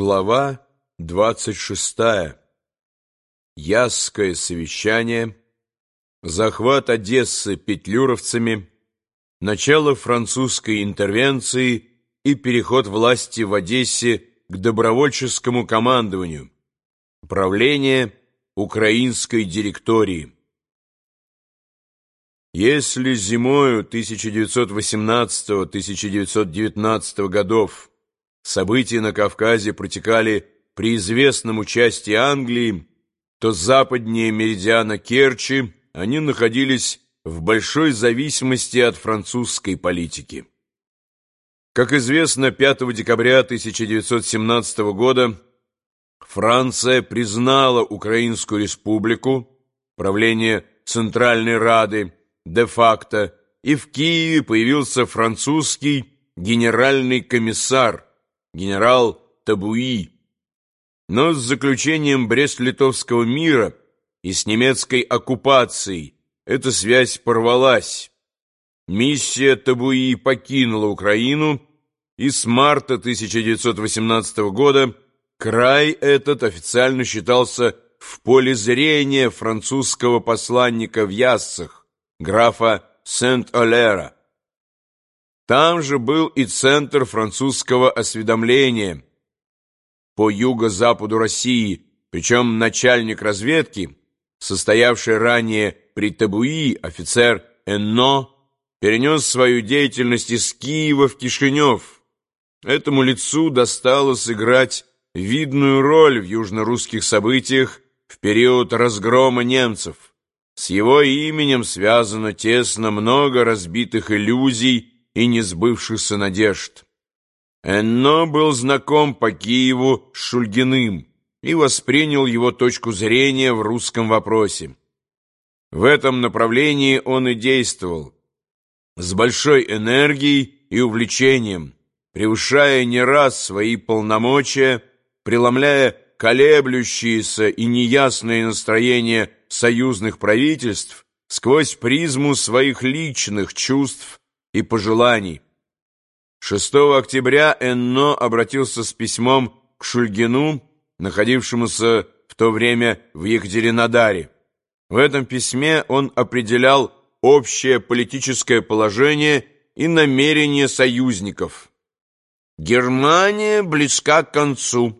Глава 26. Ясское совещание. Захват Одессы петлюровцами. Начало французской интервенции и переход власти в Одессе к добровольческому командованию. Правление украинской директории. Если зимою 1918-1919 годов события на Кавказе протекали при известном участии Англии, то западнее меридиана Керчи они находились в большой зависимости от французской политики. Как известно, 5 декабря 1917 года Франция признала Украинскую республику, правление Центральной Рады, де-факто, и в Киеве появился французский генеральный комиссар генерал Табуи. Но с заключением Брест-Литовского мира и с немецкой оккупацией эта связь порвалась. Миссия Табуи покинула Украину, и с марта 1918 года край этот официально считался в поле зрения французского посланника в Яссах, графа Сент-Олера. Там же был и центр французского осведомления по юго-западу России, причем начальник разведки, состоявший ранее при Табуи офицер Энно, перенес свою деятельность из Киева в Кишинев. Этому лицу досталось сыграть видную роль в южно-русских событиях в период разгрома немцев. С его именем связано тесно много разбитых иллюзий и несбывшихся надежд. Энно был знаком по Киеву с Шульгиным и воспринял его точку зрения в русском вопросе. В этом направлении он и действовал, с большой энергией и увлечением, превышая не раз свои полномочия, преломляя колеблющиеся и неясные настроения союзных правительств сквозь призму своих личных чувств и пожеланий. 6 октября Энно обратился с письмом к Шульгину, находившемуся в то время в Екатеринодаре. В этом письме он определял общее политическое положение и намерения союзников. Германия близка к концу.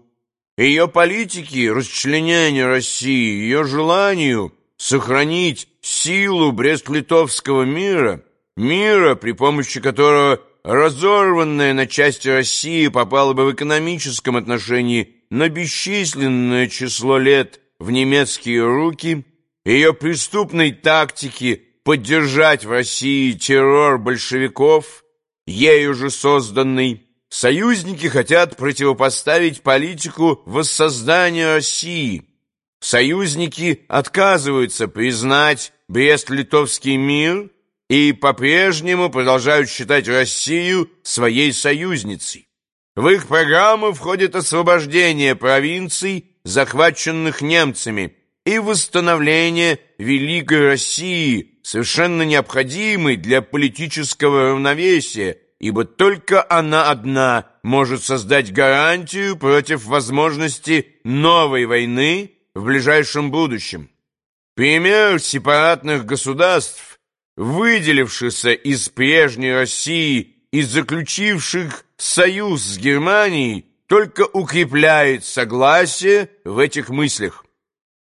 Ее политики, расчленения России, ее желанию сохранить силу Брест-Литовского мира – мира, при помощи которого разорванная на части России попала бы в экономическом отношении на бесчисленное число лет в немецкие руки, ее преступной тактики поддержать в России террор большевиков, ею же созданный, союзники хотят противопоставить политику воссоздания России. Союзники отказываются признать Брест-Литовский мир – и по-прежнему продолжают считать Россию своей союзницей. В их программу входит освобождение провинций, захваченных немцами, и восстановление Великой России, совершенно необходимой для политического равновесия, ибо только она одна может создать гарантию против возможности новой войны в ближайшем будущем. Пример сепаратных государств выделившихся из прежней России и заключивших союз с Германией, только укрепляет согласие в этих мыслях.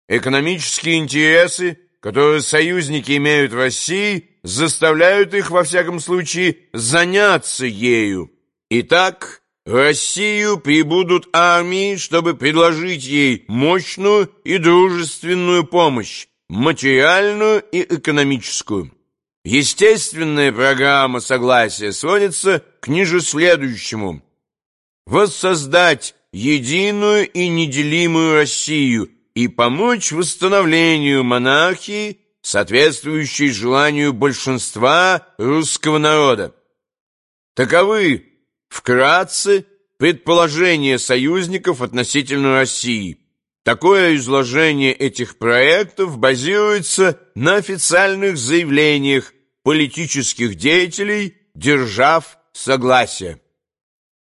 Экономические интересы, которые союзники имеют в России, заставляют их, во всяком случае, заняться ею. Итак, в Россию прибудут армии, чтобы предложить ей мощную и дружественную помощь, материальную и экономическую. Естественная программа согласия сводится к ниже следующему. Воссоздать единую и неделимую Россию и помочь восстановлению монархии, соответствующей желанию большинства русского народа. Таковы, вкратце, предположения союзников относительно России. Такое изложение этих проектов базируется на официальных заявлениях политических деятелей держав согласия.